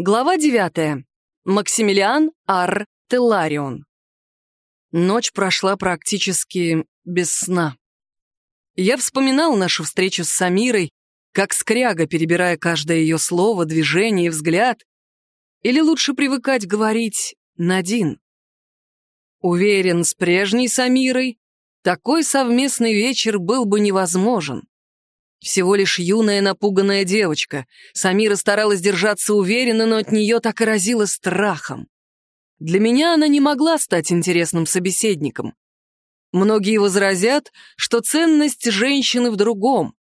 Глава девятая. Максимилиан Ар Телларион. Ночь прошла практически без сна. Я вспоминал нашу встречу с Самирой, как скряга, перебирая каждое ее слово, движение и взгляд. Или лучше привыкать говорить «Надин». Уверен, с прежней Самирой такой совместный вечер был бы невозможен. Всего лишь юная напуганная девочка. Самира старалась держаться уверенно, но от нее так и разило страхом. Для меня она не могла стать интересным собеседником. Многие возразят, что ценность женщины в другом.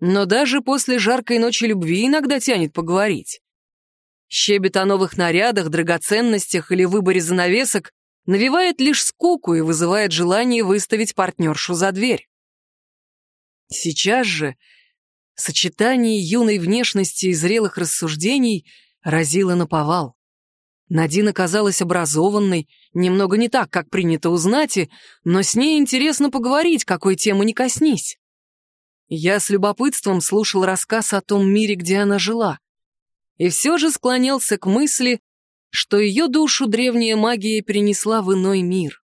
Но даже после жаркой ночи любви иногда тянет поговорить. Щебет о новых нарядах, драгоценностях или выборе занавесок навевает лишь скуку и вызывает желание выставить партнершу за дверь. Сейчас же сочетание юной внешности и зрелых рассуждений разило на повал. Надина казалась образованной, немного не так, как принято узнать, и, но с ней интересно поговорить, какой темы не коснись. Я с любопытством слушал рассказ о том мире, где она жила, и все же склонялся к мысли, что ее душу древняя магия перенесла в иной мир.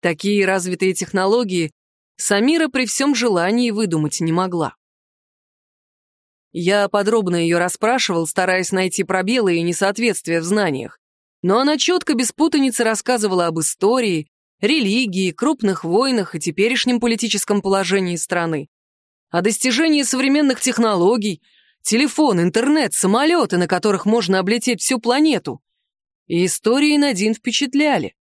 Такие развитые технологии Самира при всем желании выдумать не могла. Я подробно ее расспрашивал, стараясь найти пробелы и несоответствия в знаниях, но она четко без путаницы рассказывала об истории, религии, крупных войнах и теперешнем политическом положении страны, о достижении современных технологий, телефон, интернет, самолеты, на которых можно облететь всю планету. И истории Надин впечатляли.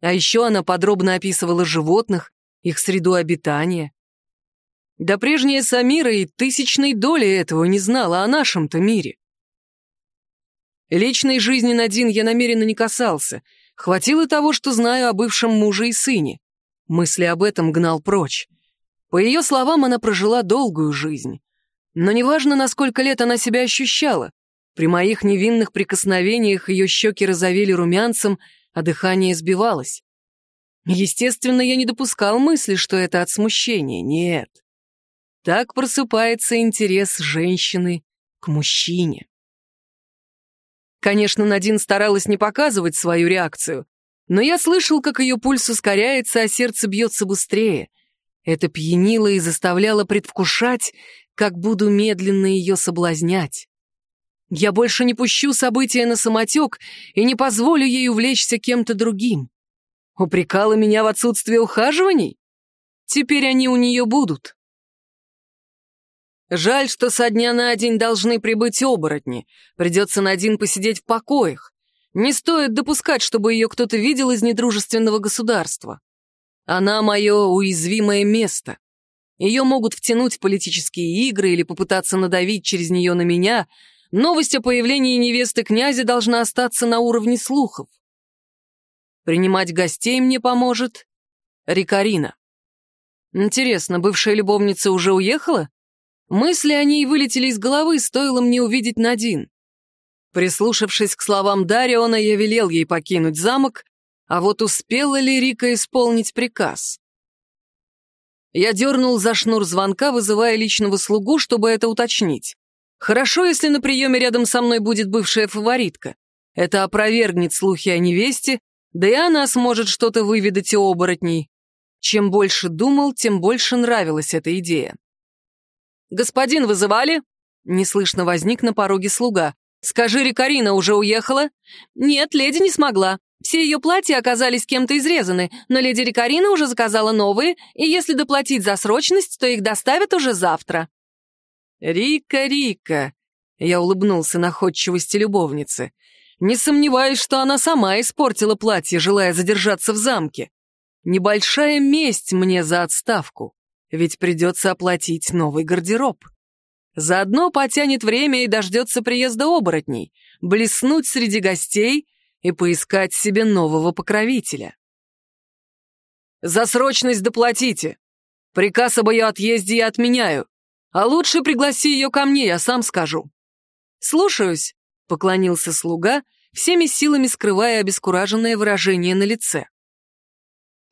А еще она подробно описывала животных, их среду обитания. Да прежняя Самира и тысячной доли этого не знала о нашем-то мире. Личной жизни Надин я намеренно не касался. Хватило того, что знаю о бывшем муже и сыне. Мысли об этом гнал прочь. По ее словам, она прожила долгую жизнь. Но неважно, на сколько лет она себя ощущала. При моих невинных прикосновениях ее щеки розовели румянцем, а дыхание сбивалось. Естественно, я не допускал мысли, что это от смущения. Нет. Так просыпается интерес женщины к мужчине. Конечно, Надин старалась не показывать свою реакцию, но я слышал, как ее пульс ускоряется, а сердце бьется быстрее. Это пьянило и заставляло предвкушать, как буду медленно ее соблазнять. Я больше не пущу события на самотек и не позволю ей увлечься кем-то другим. Упрекала меня в отсутствии ухаживаний? Теперь они у нее будут. Жаль, что со дня на день должны прибыть оборотни. Придется на один посидеть в покоях. Не стоит допускать, чтобы ее кто-то видел из недружественного государства. Она мое уязвимое место. Ее могут втянуть в политические игры или попытаться надавить через нее на меня. Новость о появлении невесты князя должна остаться на уровне слухов. Принимать гостей мне поможет Рикарина. Интересно, бывшая любовница уже уехала? Мысли о ней вылетели из головы, стоило мне увидеть Надин. Прислушавшись к словам Дариона, я велел ей покинуть замок, а вот успела ли Рика исполнить приказ? Я дернул за шнур звонка, вызывая личного слугу, чтобы это уточнить. Хорошо, если на приеме рядом со мной будет бывшая фаворитка. Это опровергнет слухи о невесте да и она сможет что-то выведать у оборотней. Чем больше думал, тем больше нравилась эта идея. «Господин, вызывали?» Неслышно возник на пороге слуга. «Скажи, Рикарина уже уехала?» «Нет, леди не смогла. Все ее платья оказались кем-то изрезаны, но леди Рикарина уже заказала новые, и если доплатить за срочность, то их доставят уже завтра». «Рика, Рика!» Я улыбнулся находчивости любовницы. Не сомневаюсь, что она сама испортила платье, желая задержаться в замке. Небольшая месть мне за отставку, ведь придется оплатить новый гардероб. Заодно потянет время и дождется приезда оборотней, блеснуть среди гостей и поискать себе нового покровителя. За срочность доплатите. Приказ об ее отъезде я отменяю. А лучше пригласи ее ко мне, я сам скажу. Слушаюсь поклонился слуга, всеми силами скрывая обескураженное выражение на лице.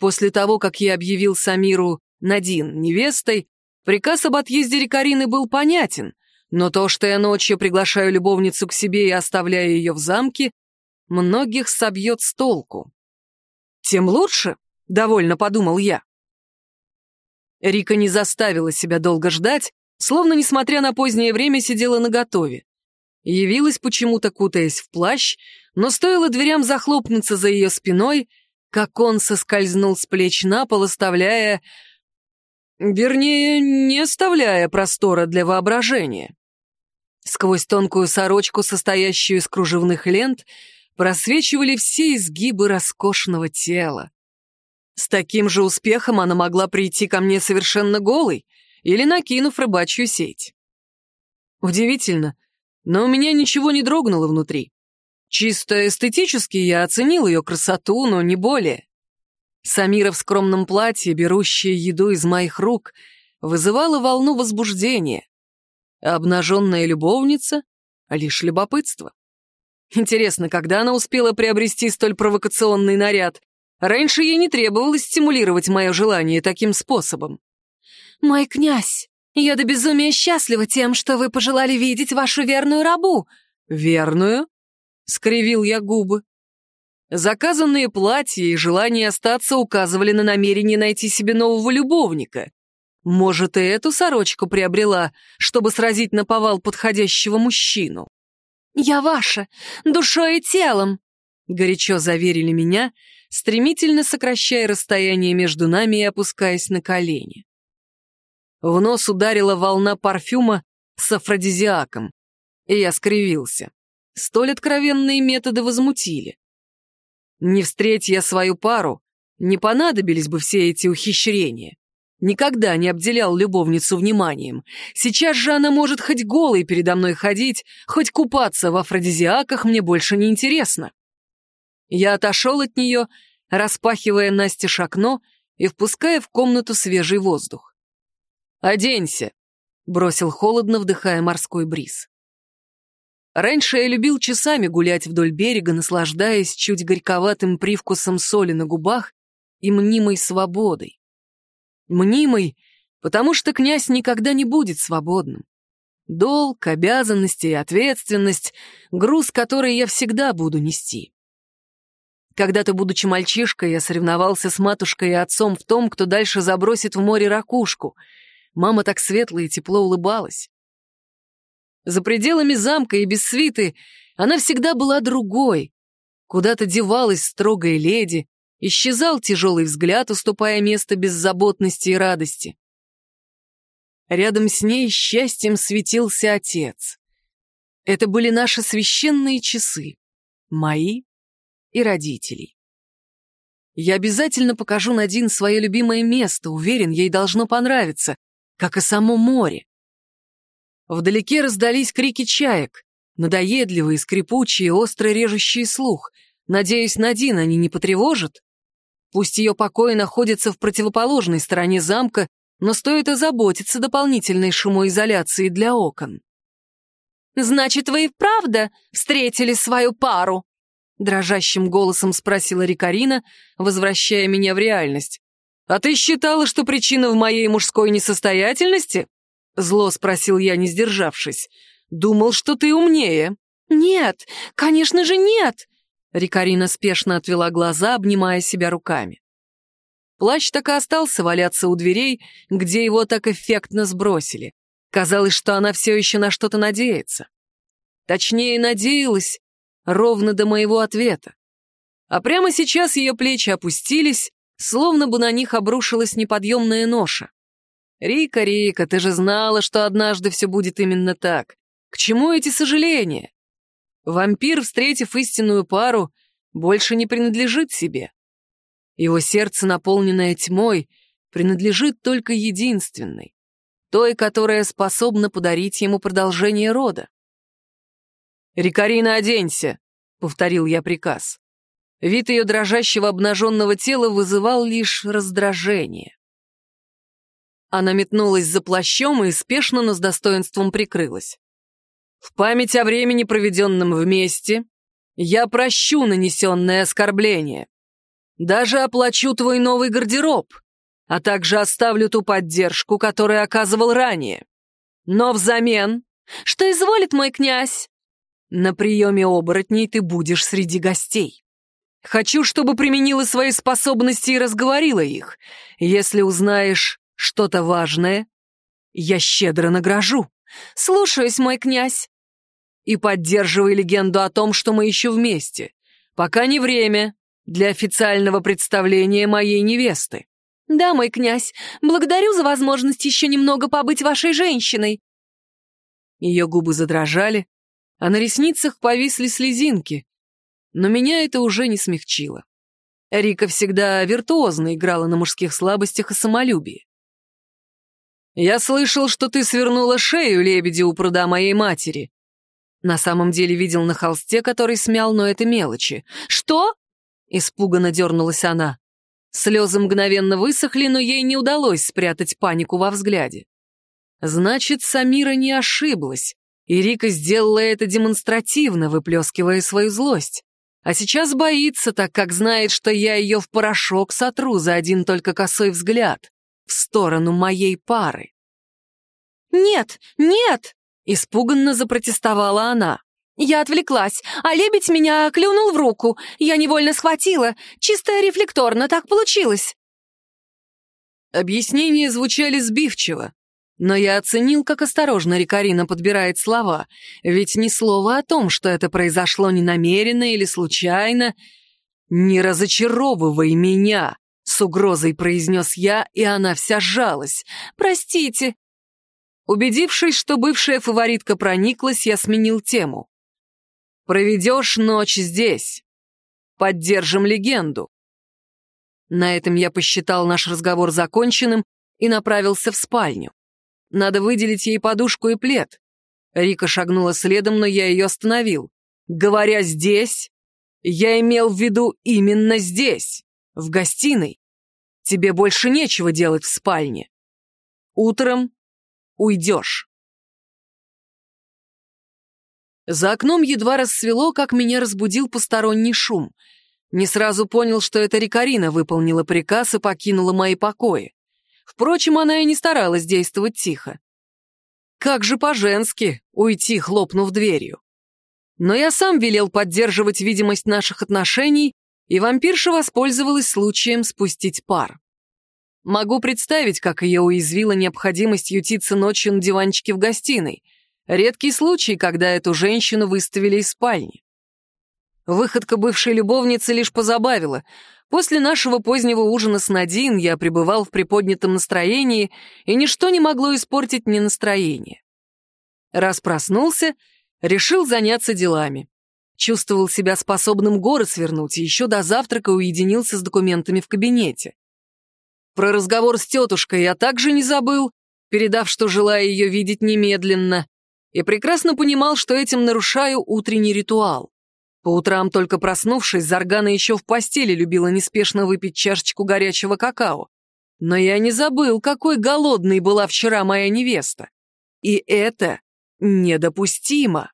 После того, как я объявил Самиру Надин невестой, приказ об отъезде Рикарины был понятен, Но то, что я ночью приглашаю любовницу к себе и оставляю ее в замке, многих собьет с толку. Тем лучше, — довольно подумал я. Рика не заставила себя долго ждать, словно, несмотря на позднее время, сидела наготове. Явилась почему-то, кутаясь в плащ, но стоило дверям захлопнуться за ее спиной, как он соскользнул с плеч на пол, оставляя... Вернее, не оставляя простора для воображения. Сквозь тонкую сорочку, состоящую из кружевных лент, просвечивали все изгибы роскошного тела. С таким же успехом она могла прийти ко мне совершенно голой или накинув рыбачью сеть. Удивительно, но у меня ничего не дрогнуло внутри. Чисто эстетически я оценил ее красоту, но не более. Самира в скромном платье, берущая еду из моих рук, вызывала волну возбуждения. Обнаженная любовница — лишь любопытство. Интересно, когда она успела приобрести столь провокационный наряд? Раньше ей не требовалось стимулировать мое желание таким способом. «Мой князь, я до безумия счастлива тем, что вы пожелали видеть вашу верную рабу». «Верную?» — скривил я губы. Заказанные платья и желание остаться указывали на намерение найти себе нового любовника. Может, и эту сорочку приобрела, чтобы сразить на повал подходящего мужчину. «Я ваша, душой и телом», — горячо заверили меня, стремительно сокращая расстояние между нами и опускаясь на колени. В нос ударила волна парфюма с афродизиаком, и я скривился. Столь откровенные методы возмутили. Не встреть я свою пару, не понадобились бы все эти ухищрения. Никогда не обделял любовницу вниманием. Сейчас же она может хоть голой передо мной ходить, хоть купаться в афродизиаках мне больше не интересно. Я отошел от нее, распахивая настежь окно и впуская в комнату свежий воздух. «Оденься!» — бросил холодно, вдыхая морской бриз. Раньше я любил часами гулять вдоль берега, наслаждаясь чуть горьковатым привкусом соли на губах и мнимой свободой. Мнимой, потому что князь никогда не будет свободным. Долг, обязанности и ответственность — груз, который я всегда буду нести. Когда-то, будучи мальчишкой, я соревновался с матушкой и отцом в том, кто дальше забросит в море ракушку — Мама так светло и тепло улыбалась. За пределами замка и без свиты она всегда была другой. Куда-то девалась строгая леди, исчезал тяжелый взгляд, уступая место беззаботности и радости. Рядом с ней счастьем светился отец. Это были наши священные часы, мои и родителей. Я обязательно покажу Надин свое любимое место, уверен, ей должно понравиться, как и само море. Вдалеке раздались крики чаек, надоедливые, скрипучие, остро режущие слух. Надеюсь, Надин они не потревожат? Пусть ее покои находятся в противоположной стороне замка, но стоит озаботиться дополнительной шумоизоляцией для окон. «Значит, вы и правда встретили свою пару?» Дрожащим голосом спросила Рикарина, возвращая меня в реальность. «А ты считала, что причина в моей мужской несостоятельности?» Зло спросил я, не сдержавшись. «Думал, что ты умнее». «Нет, конечно же нет!» Рикарина спешно отвела глаза, обнимая себя руками. Плащ так и остался валяться у дверей, где его так эффектно сбросили. Казалось, что она все еще на что-то надеется. Точнее, надеялась ровно до моего ответа. А прямо сейчас ее плечи опустились, словно бы на них обрушилась неподъемная ноша. «Рика, Рика, ты же знала, что однажды все будет именно так. К чему эти сожаления? Вампир, встретив истинную пару, больше не принадлежит себе. Его сердце, наполненное тьмой, принадлежит только единственной, той, которая способна подарить ему продолжение рода. «Рикарина, оденься!» — повторил я приказ. Вид ее дрожащего обнаженного тела вызывал лишь раздражение. Она метнулась за плащом и спешно, но с достоинством прикрылась. «В память о времени, проведенном вместе, я прощу нанесенное оскорбление. Даже оплачу твой новый гардероб, а также оставлю ту поддержку, которую оказывал ранее. Но взамен Что изволит мой князь?» «На приеме оборотней ты будешь среди гостей. Хочу, чтобы применила свои способности и разговорила их. Если узнаешь что-то важное, я щедро награжу. Слушаюсь, мой князь. И поддерживай легенду о том, что мы еще вместе. Пока не время для официального представления моей невесты. Да, мой князь, благодарю за возможность еще немного побыть вашей женщиной. Ее губы задрожали, а на ресницах повисли слезинки, но меня это уже не смягчило. Рика всегда виртуозно играла на мужских слабостях и самолюбии. «Я слышал, что ты свернула шею лебеди у пруда моей матери». На самом деле видел на холсте, который смял, но это мелочи. «Что?» — испуганно дернулась она. Слезы мгновенно высохли, но ей не удалось спрятать панику во взгляде. Значит, Самира не ошиблась, и Рика сделала это демонстративно, выплескивая свою злость. А сейчас боится, так как знает, что я ее в порошок сотру за один только косой взгляд в сторону моей пары. «Нет, нет!» — испуганно запротестовала она. Я отвлеклась, а лебедь меня клюнул в руку. Я невольно схватила. Чисто рефлекторно так получилось. Объяснения звучали сбивчиво, но я оценил, как осторожно Рикарина подбирает слова, ведь ни слова о том, что это произошло ненамеренно или случайно. «Не разочаровывай меня!» — с угрозой произнес я, и она вся сжалась. «Простите!» Убедившись, что бывшая фаворитка прониклась, я сменил тему. Проведешь ночь здесь. Поддержим легенду. На этом я посчитал наш разговор законченным и направился в спальню. Надо выделить ей подушку и плед. Рика шагнула следом, но я ее остановил. Говоря «здесь», я имел в виду именно здесь, в гостиной. Тебе больше нечего делать в спальне. Утром уйдешь. За окном едва рассвело, как меня разбудил посторонний шум. Не сразу понял, что это Рикарина выполнила приказ и покинула мои покои. Впрочем, она и не старалась действовать тихо. Как же по-женски уйти, хлопнув дверью. Но я сам велел поддерживать видимость наших отношений, и вампирша воспользовалась случаем спустить пар. Могу представить, как ее уязвила необходимость ютиться ночью на диванчике в гостиной — Редкий случай, когда эту женщину выставили из спальни. Выходка бывшей любовницы лишь позабавила. После нашего позднего ужина с Надин я пребывал в приподнятом настроении, и ничто не могло испортить мне настроение. Раз проснулся, решил заняться делами. Чувствовал себя способным горы свернуть, и еще до завтрака уединился с документами в кабинете. Про разговор с тетушкой я также не забыл, передав, что желаю ее видеть немедленно и прекрасно понимал, что этим нарушаю утренний ритуал. По утрам, только проснувшись, Заргана еще в постели любила неспешно выпить чашечку горячего какао. Но я не забыл, какой голодной была вчера моя невеста. И это недопустимо.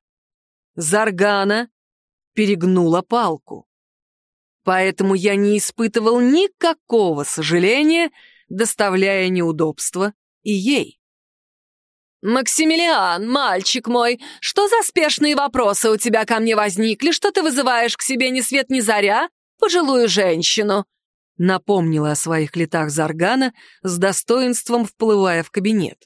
Заргана перегнула палку. Поэтому я не испытывал никакого сожаления, доставляя неудобства и ей. «Максимилиан, мальчик мой, что за спешные вопросы у тебя ко мне возникли, что ты вызываешь к себе ни свет ни заря, пожилую женщину?» Напомнила о своих летах Заргана, с достоинством вплывая в кабинет.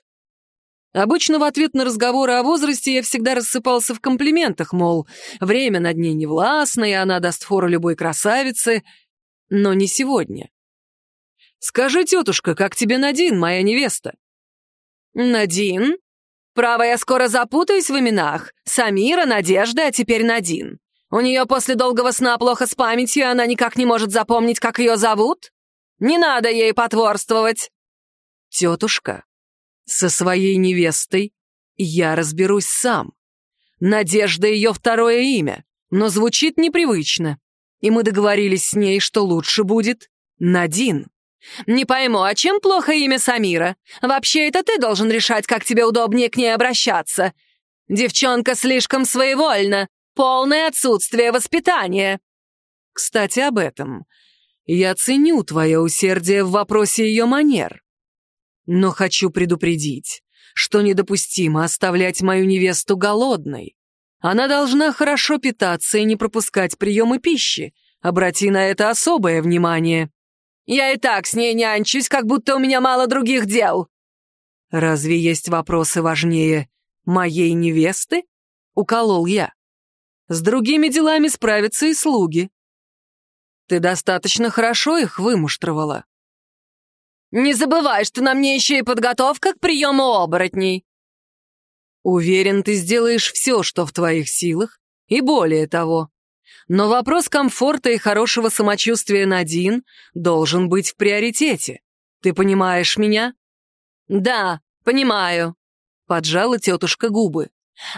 Обычно в ответ на разговоры о возрасте я всегда рассыпался в комплиментах, мол, время над ней не властно, и она даст фору любой красавице, но не сегодня. «Скажи, тетушка, как тебе Надин, моя невеста?» «Надин?» Право, я скоро запутаюсь в именах. Самира, Надежда, а теперь Надин. У нее после долгого сна плохо с памятью, она никак не может запомнить, как ее зовут? Не надо ей потворствовать. Тетушка, со своей невестой я разберусь сам. Надежда ее второе имя, но звучит непривычно. И мы договорились с ней, что лучше будет Надин. «Не пойму, а чем плохо имя Самира? Вообще, это ты должен решать, как тебе удобнее к ней обращаться. Девчонка слишком своевольна, полное отсутствие воспитания». «Кстати, об этом. Я ценю твое усердие в вопросе ее манер. Но хочу предупредить, что недопустимо оставлять мою невесту голодной. Она должна хорошо питаться и не пропускать приемы пищи. Обрати на это особое внимание. Я и так с ней нянчусь, как будто у меня мало других дел. Разве есть вопросы важнее моей невесты? Уколол я. С другими делами справятся и слуги. Ты достаточно хорошо их вымуштровала. Не забывай, что на мне еще и подготовка к приему оборотней. Уверен, ты сделаешь все, что в твоих силах, и более того. Но вопрос комфорта и хорошего самочувствия Надин должен быть в приоритете. Ты понимаешь меня? Да, понимаю. Поджала тетушка губы.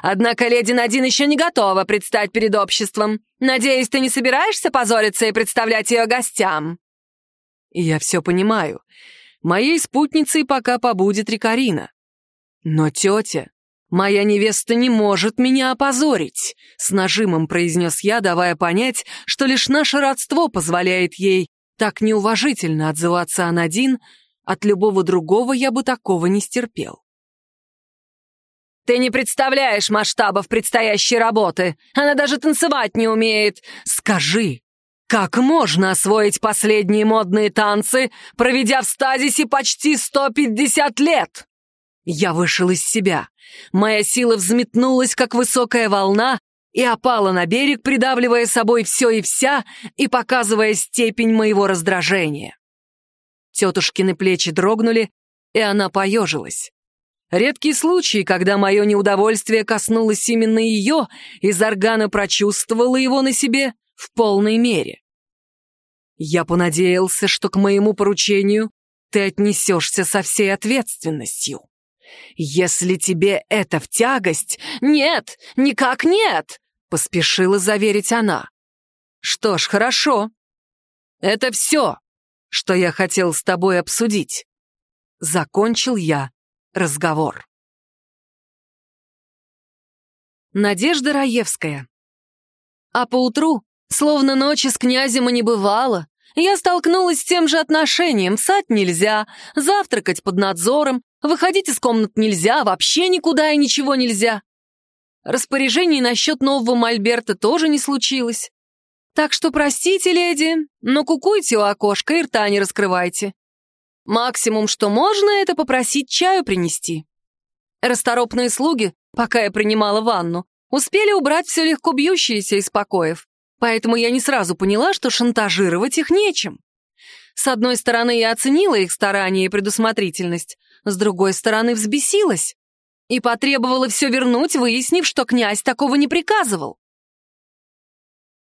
Однако леди Надин еще не готова предстать перед обществом. Надеюсь, ты не собираешься позориться и представлять ее гостям? Я все понимаю. Моей спутницей пока побудет Рикарина. Но тетя, моя невеста не может меня опозорить, с нажимом произнес я, давая понять, что лишь наше родство позволяет ей так неуважительно отзываться о Надин, от любого другого я бы такого не стерпел. «Ты не представляешь масштабов предстоящей работы! Она даже танцевать не умеет! Скажи, как можно освоить последние модные танцы, проведя в стазисе почти 150 лет? Я вышел из себя. Моя сила взметнулась, как высокая волна, и опала на берег, придавливая собой все и вся и показывая степень моего раздражения. Тетушкины плечи дрогнули, и она поежилась. Редкий случай, когда мое неудовольствие коснулось именно ее, и Заргана прочувствовала его на себе в полной мере. Я понадеялся, что к моему поручению ты отнесешься со всей ответственностью. Если тебе это в тягость... Нет, никак нет, поспешила заверить она. Что ж, хорошо. Это все, что я хотел с тобой обсудить. Закончил я разговор. Надежда Раевская. А поутру, словно ночи с князем и не бывало, я столкнулась с тем же отношением. Сать нельзя, завтракать под надзором, выходить из комнат нельзя, вообще никуда и ничего нельзя. Распоряжений насчет нового мольберта тоже не случилось. Так что простите, леди, но кукуйте у окошка и рта не раскрывайте. Максимум, что можно, это попросить чаю принести. Расторопные слуги, пока я принимала ванну, успели убрать все легко бьющееся из покоев поэтому я не сразу поняла, что шантажировать их нечем. С одной стороны, я оценила их старания и предусмотрительность, с другой стороны, взбесилась и потребовала все вернуть, выяснив, что князь такого не приказывал.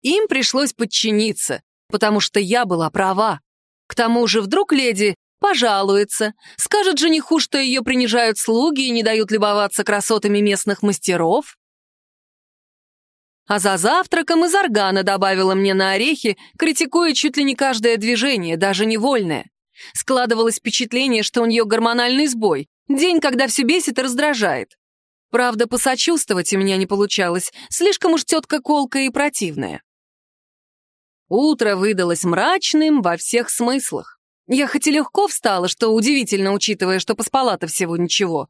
Им пришлось подчиниться, потому что я была права. К тому же вдруг леди пожалуется, скажет жениху, что ее принижают слуги и не дают любоваться красотами местных мастеров. А за завтраком из органа добавила мне на орехи, критикуя чуть ли не каждое движение, даже невольное. Складывалось впечатление, что у нее гормональный сбой, день, когда все бесит и раздражает. Правда, посочувствовать у меня не получалось, слишком уж тетка колкая и противная. Утро выдалось мрачным во всех смыслах. Я хоть и легко встала, что удивительно, учитывая, что поспала-то всего ничего.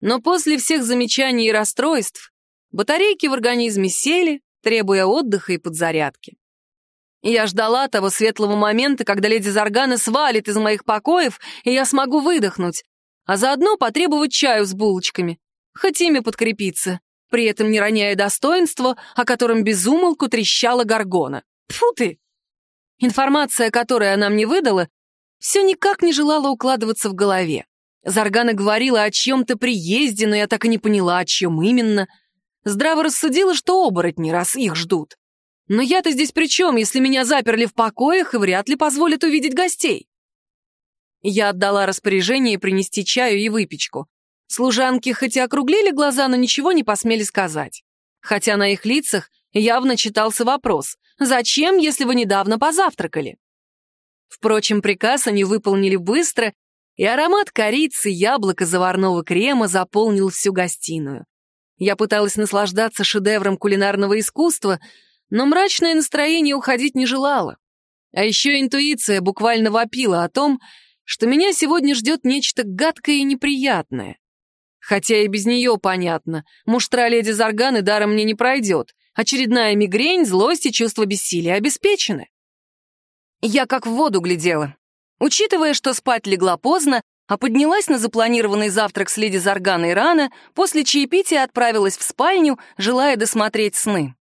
Но после всех замечаний и расстройств Батарейки в организме сели, требуя отдыха и подзарядки. Я ждала того светлого момента, когда леди Заргана свалит из моих покоев, и я смогу выдохнуть, а заодно потребовать чаю с булочками, хоть ими подкрепиться, при этом не роняя достоинства, о котором безумолку трещала горгона. Фу ты! Информация, которую она мне выдала, все никак не желала укладываться в голове. Заргана говорила о чьем-то приезде, но я так и не поняла, о чем именно — Здраво рассудила, что оборотни, раз их ждут. Но я-то здесь при чем, если меня заперли в покоях и вряд ли позволят увидеть гостей? Я отдала распоряжение принести чаю и выпечку. Служанки хоть и округлили глаза, но ничего не посмели сказать. Хотя на их лицах явно читался вопрос «Зачем, если вы недавно позавтракали?» Впрочем, приказ они выполнили быстро, и аромат корицы, яблока, заварного крема заполнил всю гостиную. Я пыталась наслаждаться шедевром кулинарного искусства, но мрачное настроение уходить не желало. А еще интуиция буквально вопила о том, что меня сегодня ждет нечто гадкое и неприятное. Хотя и без нее понятно. Муштра леди Зарганы даром мне не пройдет. Очередная мигрень, злость и чувство бессилия обеспечены. Я как в воду глядела. Учитывая, что спать легла поздно, а поднялась на запланированный завтрак с леди Зарганой рано, после чаепития отправилась в спальню, желая досмотреть сны.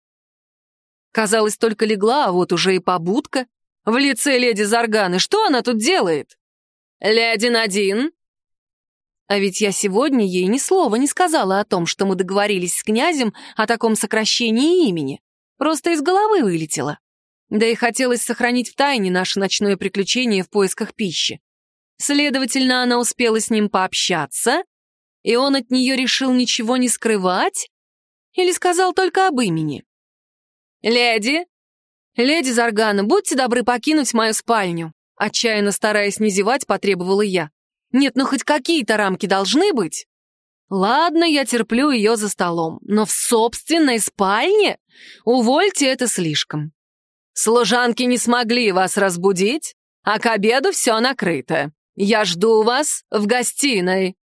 Казалось, только легла, а вот уже и побудка. В лице леди Зарганы. Что она тут делает? «Леди Надин!» А ведь я сегодня ей ни слова не сказала о том, что мы договорились с князем о таком сокращении имени. Просто из головы вылетело. Да и хотелось сохранить в тайне наше ночное приключение в поисках пищи. Следовательно, она успела с ним пообщаться, и он от нее решил ничего не скрывать? Или сказал только об имени? «Леди!» «Леди Заргана, будьте добры покинуть мою спальню!» Отчаянно стараясь не зевать, потребовала я. «Нет, ну хоть какие-то рамки должны быть!» «Ладно, я терплю ее за столом, но в собственной спальне? Увольте это слишком!» «Служанки не смогли вас разбудить, а к обеду все накрыто!» «Я жду вас в гостиной!»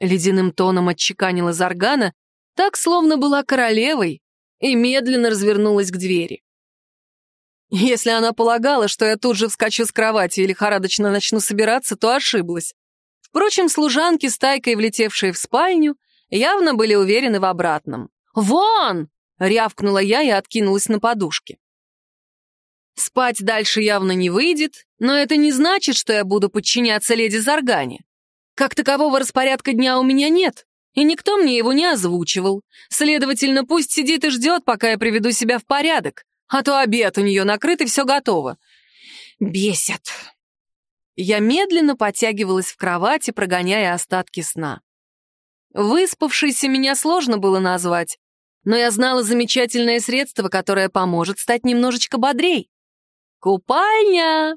Ледяным тоном отчеканила Заргана, так, словно была королевой, и медленно развернулась к двери. Если она полагала, что я тут же вскочу с кровати и лихорадочно начну собираться, то ошиблась. Впрочем, служанки, стайкой влетевшие в спальню, явно были уверены в обратном. «Вон!» — рявкнула я и откинулась на подушке. Спать дальше явно не выйдет, но это не значит, что я буду подчиняться леди Заргане. Как такового распорядка дня у меня нет, и никто мне его не озвучивал. Следовательно, пусть сидит и ждет, пока я приведу себя в порядок, а то обед у нее накрыт и все готово. Бесит. Я медленно подтягивалась в кровати, прогоняя остатки сна. Выспавшейся меня сложно было назвать, но я знала замечательное средство, которое поможет стать немножечко бодрей. «Купальня!»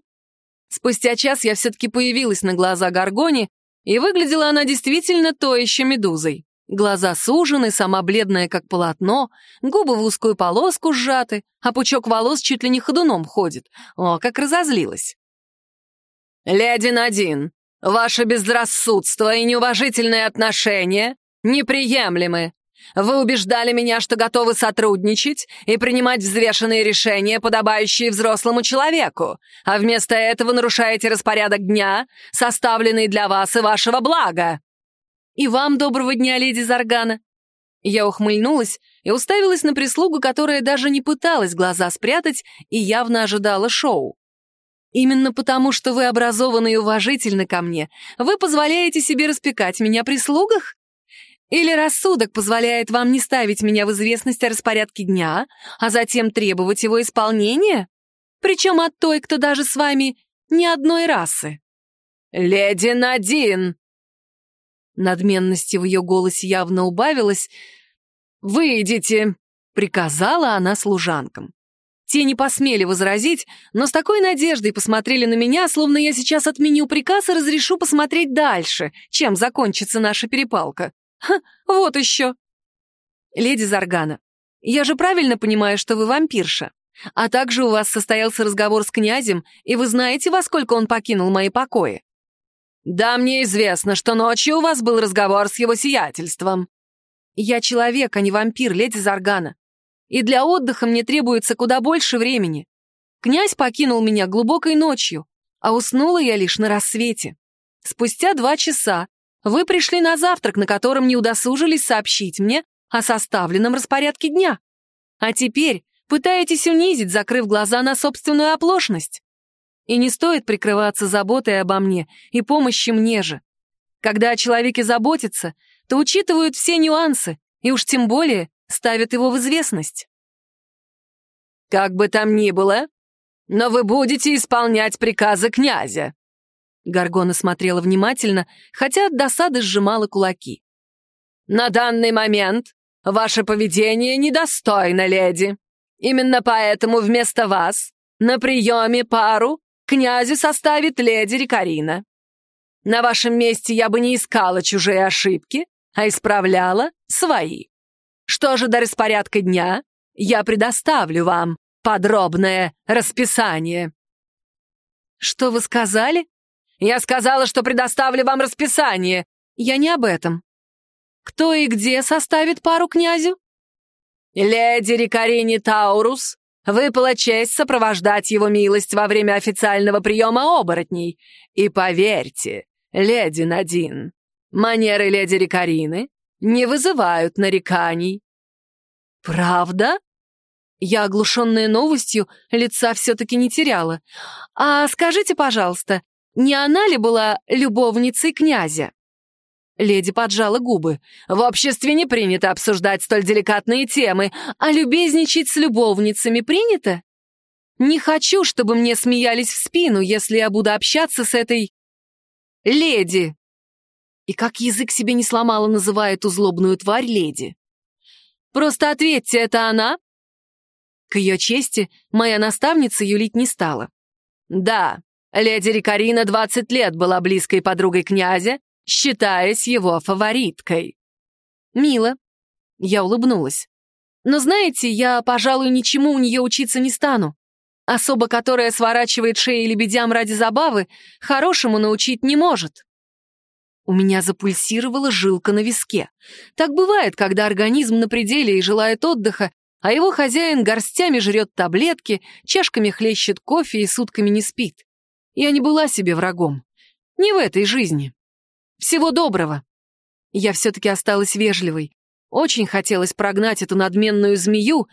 Спустя час я все-таки появилась на глаза Гаргони, и выглядела она действительно то еще медузой. Глаза сужены, сама бледная, как полотно, губы в узкую полоску сжаты, а пучок волос чуть ли не ходуном ходит. О, как разозлилась. «Леди Надин, ваше безрассудство и неуважительное отношение неприемлемы. Вы убеждали меня, что готовы сотрудничать и принимать взвешенные решения, подобающие взрослому человеку, а вместо этого нарушаете распорядок дня, составленный для вас и вашего блага. И вам доброго дня, леди Заргана. Я ухмыльнулась и уставилась на прислугу, которая даже не пыталась глаза спрятать и явно ожидала шоу. Именно потому, что вы образованы и уважительны ко мне, вы позволяете себе распекать меня при слугах? Или рассудок позволяет вам не ставить меня в известность о распорядке дня, а затем требовать его исполнения? Причем от той, кто даже с вами ни одной расы. «Леди Надин!» Надменности в ее голосе явно убавилось. «Выйдите!» — приказала она служанкам. Те не посмели возразить, но с такой надеждой посмотрели на меня, словно я сейчас отменю приказ и разрешу посмотреть дальше, чем закончится наша перепалка. Ха, вот еще. Леди Заргана, я же правильно понимаю, что вы вампирша. А также у вас состоялся разговор с князем, и вы знаете, во сколько он покинул мои покои. Да, мне известно, что ночью у вас был разговор с его сиятельством. Я человек, а не вампир, леди Заргана. И для отдыха мне требуется куда больше времени. Князь покинул меня глубокой ночью, а уснула я лишь на рассвете. Спустя два часа вы пришли на завтрак, на котором не удосужились сообщить мне о составленном распорядке дня. А теперь пытаетесь унизить, закрыв глаза на собственную оплошность. И не стоит прикрываться заботой обо мне и помощи мне же. Когда о человеке заботятся, то учитывают все нюансы и уж тем более ставят его в известность. «Как бы там ни было, но вы будете исполнять приказы князя», Гаргона смотрела внимательно, хотя от досады сжимала кулаки. «На данный момент ваше поведение недостойно, леди. Именно поэтому вместо вас на приеме пару князю составит леди Рикарина. На вашем месте я бы не искала чужие ошибки, а исправляла свои. Что же до распорядка дня, я предоставлю вам подробное расписание». «Что вы сказали?» «Я сказала, что предоставлю вам расписание. Я не об этом». Кто и где составит пару князю? Леди Рикарини Таурус выпала честь сопровождать его милость во время официального приема оборотней. И поверьте, леди Надин, манеры леди Рикарины не вызывают нареканий. Правда? Я, оглушенная новостью, лица все-таки не теряла. А скажите, пожалуйста, не она ли была любовницей князя? Леди поджала губы. «В обществе не принято обсуждать столь деликатные темы, а любезничать с любовницами принято? Не хочу, чтобы мне смеялись в спину, если я буду общаться с этой... леди!» И как язык себе не сломала, называет узлобную тварь леди. «Просто ответьте, это она?» К ее чести, моя наставница юлить не стала. «Да, леди Рикарина 20 лет была близкой подругой князя считаясь его фавориткой. Мило. Я улыбнулась. Но знаете, я, пожалуй, ничему у нее учиться не стану. Особа, которая сворачивает шеи лебедям ради забавы, хорошему научить не может. У меня запульсировала жилка на виске. Так бывает, когда организм на пределе и желает отдыха, а его хозяин горстями жрет таблетки, чашками хлещет кофе и сутками не спит. Я не была себе врагом. Не в этой жизни. Всего доброго!» Я все-таки осталась вежливой. Очень хотелось прогнать эту надменную змею,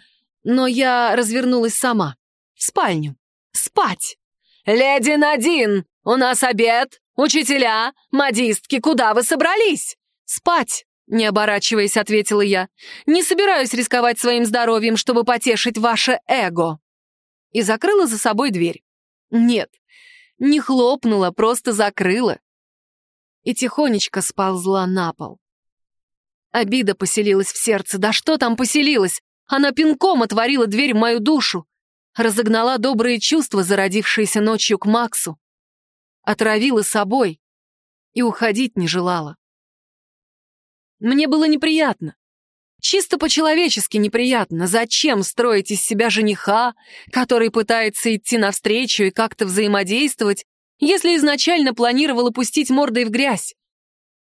но я развернулась сама. В спальню. Спать! «Леди Надин, у нас обед! Учителя, модистки, куда вы собрались?» «Спать!» — не оборачиваясь, ответила я. «Не собираюсь рисковать своим здоровьем, чтобы потешить ваше эго!» И закрыла за собой дверь. Нет, не хлопнула, просто закрыла и тихонечко сползла на пол. Обида поселилась в сердце. Да что там поселилась? Она пинком отворила дверь в мою душу, разогнала добрые чувства, зародившиеся ночью к Максу, отравила собой и уходить не желала. Мне было неприятно. Чисто по-человечески неприятно. Зачем строить из себя жениха, который пытается идти навстречу и как-то взаимодействовать, если изначально планировал опустить мордой в грязь?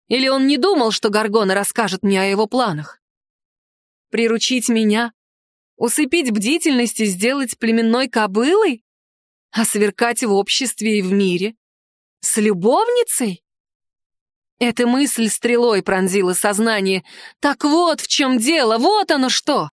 Или он не думал, что Гаргона расскажет мне о его планах? Приручить меня? Усыпить бдительность и сделать племенной кобылой? А сверкать в обществе и в мире? С любовницей? Эта мысль стрелой пронзила сознание. Так вот в чем дело, вот оно что!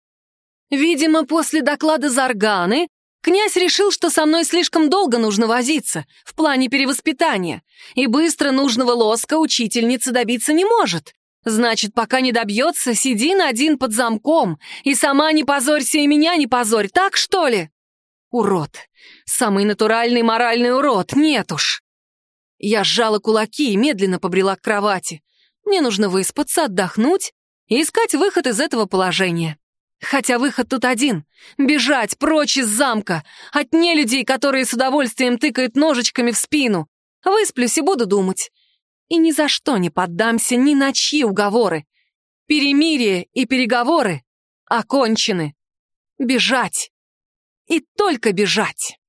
Видимо, после доклада Зарганы Князь решил, что со мной слишком долго нужно возиться в плане перевоспитания, и быстро нужного лоска учительница добиться не может. Значит, пока не добьется, сиди на один под замком, и сама не позорься, и меня не позорь, так что ли? Урод. Самый натуральный моральный урод, нет уж. Я сжала кулаки и медленно побрела к кровати. Мне нужно выспаться, отдохнуть и искать выход из этого положения. Хотя выход тут один — бежать прочь из замка, от нелюдей, которые с удовольствием тыкают ножичками в спину. Высплюсь и буду думать. И ни за что не поддамся ни на чьи уговоры. Перемирие и переговоры окончены. Бежать. И только бежать.